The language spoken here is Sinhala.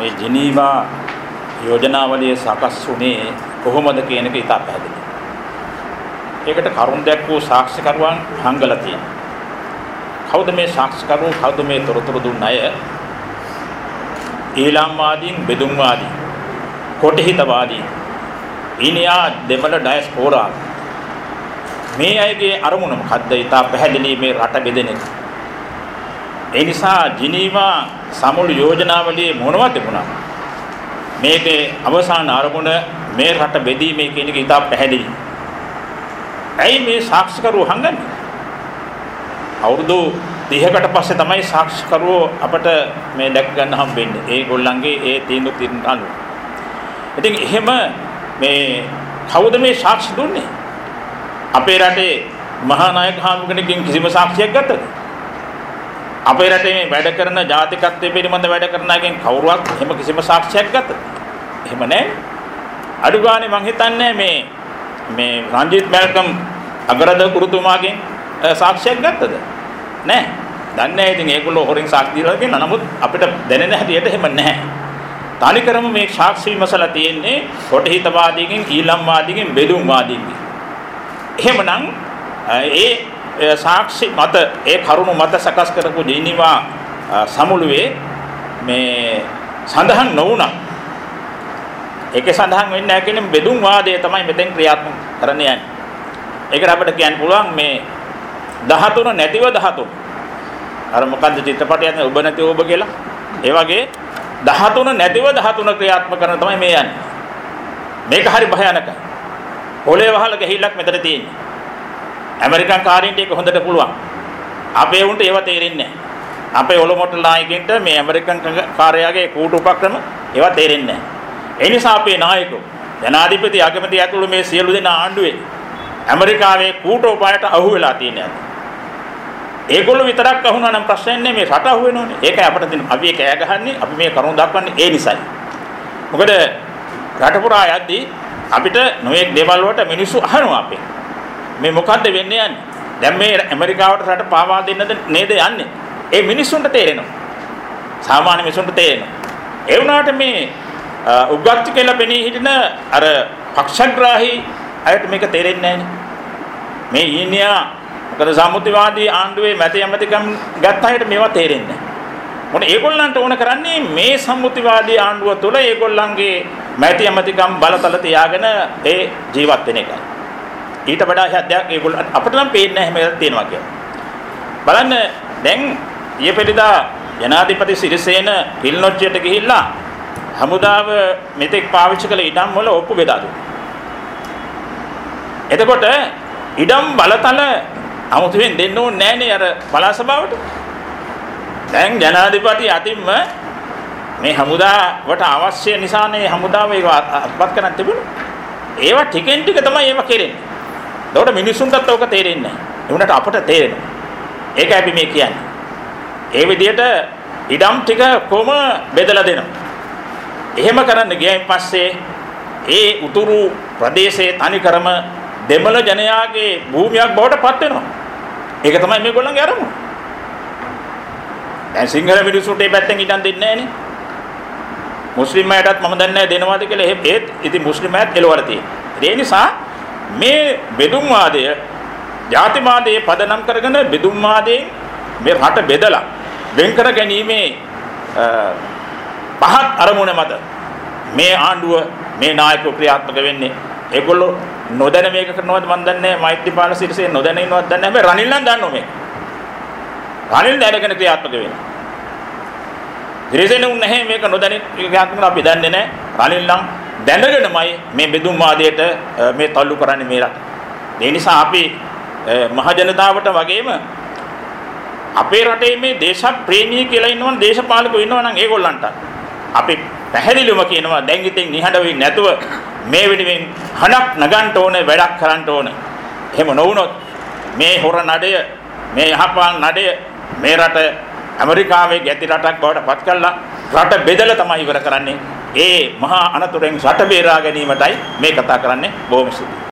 මේ ජිනීවා යෝජනාවලිය සකස් වුණේ කොහොමද කියන එක ඉතා පැහැදිලි. ඒකට කරුණ දැක්වූ සාක්ෂිකරුවන් හංගලා තියෙනවා. කවුද මේ සාක්ෂිකරුවෝ කවුද මේ තොරතුරු දුන්න අය? ඊළාම්වාදීන් බෙදුම්වාදීන් කොටහිතවාදීන් ඉනියා දෙමළ ඩයස්පෝරා මේ අයගේ අරමුණ මොකද්ද? ඉතා පැහැදිලි මේ රට බෙදෙන එක. ඒ නිසා ජිනීවා සමුළු යෝජනාවලියේ මොනවද තිබුණා? මේකේ අවසාන අරමුණ මේ රට බෙදීමේ කියන එක ඉතා පැහැදිලි. ඇයි මේ සාක්ෂිකරුවෝ හංගන්නේ? අවුරුදු 30කට පස්සේ තමයි සාක්ෂිකරුවෝ අපට මේ දැක් ගන්න හම්බෙන්නේ. ඒගොල්ලන්ගේ ඒ තීන්දුව తీරන අනුව. ඉතින් එහෙම මේ කවුද මේ සාක්ෂි දුන්නේ? අපේ රටේ මහා නායක හාමුදුරගෙනකින් කිසිම සාක්ෂියක් ගත්තද? අපේ රටේ මේ වැඩ කරන ජාතිකත්වයේ පිළිබඳ වැඩ කරන අයගෙන් කවුරුවත් එහෙම කිසිම සාක්ෂියක් ගත්තද? එහෙම නැහැ. අඩු ගානේ මං හිතන්නේ මේ මේ රංජිත් මල්කම් අගරද කුරුතුමාගෙන් සාක්ෂියක් ගත්තද? නැහැ. දන්නේ නැහැ. ඉතින් ඒගොල්ලෝ හොරින් සාක්ෂි දීලා තියෙනවා. නමුත් අපිට දැනෙන හැටියට එහෙම නැහැ. තනිකරම මේ සාක්ෂි විමසලා තියෙන්නේ කොටහිතවාදීගෙන්, ඊළම්වාදීගෙන්, බෙදුම්වාදීගෙන්. එහෙමනම් ඒ සාක්ෂි මත ඒ කරුණු මත සකස් කරපු ජීනිවා සමුළුවේ මේ සඳහන් නොවුණා. ඒකේ සඳහන් වෙන්නේ නැහැ කියන්නේ බෙදුම් වාදය තමයි මෙතෙන් ක්‍රියාත්මක කරන්න යන්නේ. ඒකට අපිට කියන්න පුළුවන් මේ 13 නැතිව 13. අර මොකද්ද චිත්‍රපටයක් ඔබ නැති ඔබ කියලා. ඒ වගේ 13 නැතිව 13 ක්‍රියාත්මක කරන තමයි මේ යන්නේ. මේක හරි භයානකයි. පොළේ වහල ගහිල්ලක් මෙතන තියෙන්නේ. ඇමරිකන් කාරින්ට ඒක හොඳට පුළුවන්. අපේ උන්ට ඒව තේරෙන්නේ නැහැ. අපේ ඔලොමොට්ට නායකයින්ට මේ ඇමරිකන් කාර්යාගේ කූට උපක්‍රම ඒව තේරෙන්නේ නැහැ. ඒ නිසා අපේ නායකයෝ ජනාධිපති අගමැති ඇතුළු මේ සියලු දෙනා ආණ්ඩුවේ ඇමරිකාවේ කූට උපායට අහු වෙලා තියෙනවා. ඒගොල්ලෝ විතරක් අහුණා නම් ප්‍රශ්නයක් නෑ මේ රට අහු වෙනෝනේ. ඒකයි අපිට තියෙන අපි ඒක ඈ ගහන්නේ අපි මේ කරුණු දක්වන්නේ ඒ නිසයි. මොකද රට පුරා යද්දී අපිට නොයෙක් දේවල් වලට මිනිස්සු අහනවා අපේ. මේ මොකද්ද වෙන්නේ යන්නේ? දැන් මේ ඇමරිකාවට රට පාවා දෙන්නද නේද යන්නේ? ඒ මිනිස්සුන්ට තේරෙනවා. සාමාන්‍ය මිනිස්සුන්ට තේරෙනවා. ඒ වුණාට මේ උගත්ති කියලා පෙනී හිටින අර පක්ෂග්‍රාහී අයට මේක තේරෙන්නේ නැහැ මේ ඊනියා මොකද සම්මුතිවාදී ආණ්ඩුවේ මැති ඇමතිකම් ගත්ත අයට මේවා තේරෙන්නේ නැහැ. මොන ඒගොල්ලන්ට ඕන කරන්නේ මේ සම්මුතිවාදී ආණ්ඩුව තුළ ඒගොල්ලන්ගේ මැති ඇමතිකම් බලතල තියාගෙන ඒ ජීවත් වෙන එකයි. ඊට වඩා හදයක් ඒගොල්ලෝ අපිට නම් පේන්නේ නැහැ මේක තියෙනවා කියලා. බලන්න දැන් ඊපෙරිදා ජනාධිපති සිරිසේන කිල්නොච්චියට ගිහිල්ලා හමුදාව මෙතෙක් පාවිච්චි කළ ඉඩම් වල ඔප්පු බෙදා දුන්නා. එතකොට ඉඩම් බලතල අමුතුවෙන් දෙන්න ඕනේ නෑනේ අර පළාත් සභාවට. දැන් ජනාධිපති අතින්ම මේ හමුදාවට අවශ්‍ය නිසානේ හමුදාව ඒක අත්පත් කරන්න තිබුණේ. ඒවා ටිකෙන් ටික තමයි ඒවා කෙරෙන්නේ. ඒකට මිනිස්සුන්ටත් ඕක තේරෙන්නේ නැහැ. ඒ වුණාට අපට තේරෙනවා. ඒකයි අපි මේ කියන්නේ. ඒ විදිහට ඉඩම් ටික කොම බෙදලා දෙනවා. එහෙම කරන්න ගියයින් පස්සේ ඒ උතුරු ප්‍රදේශයේ තනිකරම දෙමළ ජනයාගේ භූමියක් බවට පත් වෙනවා. ඒක තමයි මේගොල්ලන්ගේ අරමුණ. දැන් සිංහල මිනිස්සුන්ට මේ පැත්තෙන් ඉඩම් දෙන්නේ නැහනේ. මුස්ලිම් අයටත් මම දන්නේ නැහැ දෙනවද කියලා එහෙත් ඒත් ඉතින් මුස්ලිම් අයත් එළවලා තියෙනවා. ඒ නිසා මේ බෙදුම් වාදය ජාතිවාදයේ පදනම් කරගෙන බෙදුම් වාදයෙන් මේ රට බෙදලා වෙන් කර ගැනීමේ පහත් අරමුණ මත මේ ආණ්ඩුව මේ නායකව ක්‍රියාත්මක වෙන්නේ. ඒගොල්ලෝ නොදැන මේක කරනවද මන් දන්නේ නැහැ. මෛත්‍රීපාල සිරිසේ නොදැන ඉන්නවද දන්නේ නැහැ. හැබැයි රනිල් නම් දන්නවා මේක. රනිල් දැනගෙන ක්‍රියාත්මක වෙන්නේ. සිරිසේන උන් නැහැ මේක නොදැන ක්‍රියාත්මක අපි දන්නේ නැහැ. රනිල් නම් දැනගෙනමයි මේ බෙදුම් වාදයට මේ තල්ලු කරන්නේ මේ රට ඒ නිසා අපි මහ ජනතාවට වගේම අපේ රටේ මේ දේශප්‍රේමී කියලා ඉන්නවනේ දේශපාලකයෝ ඉන්නවනම් ඒගොල්ලන්ට අපි පැහැදිලිවම කියනවා දැන් ඉතින් නිහඬ වෙන්නේ නැතුව මේ වෙනුවෙන් හනක් නගන්න ඕනේ වැඩක් කරන්න ඕනේ. එහෙම නොවුනොත් මේ හොර නඩය මේ යහපාල නඩය මේ රට ඇමරිකාවේ ගැති රටක් බවට පත් කළා රට බෙදලා තමයි ඉවර කරන්නේ. ඒ මහා අනතුරෙන් රට බේරා ගැනීමටයි මේ කතා කරන්නේ බොහොම ස්තුතියි.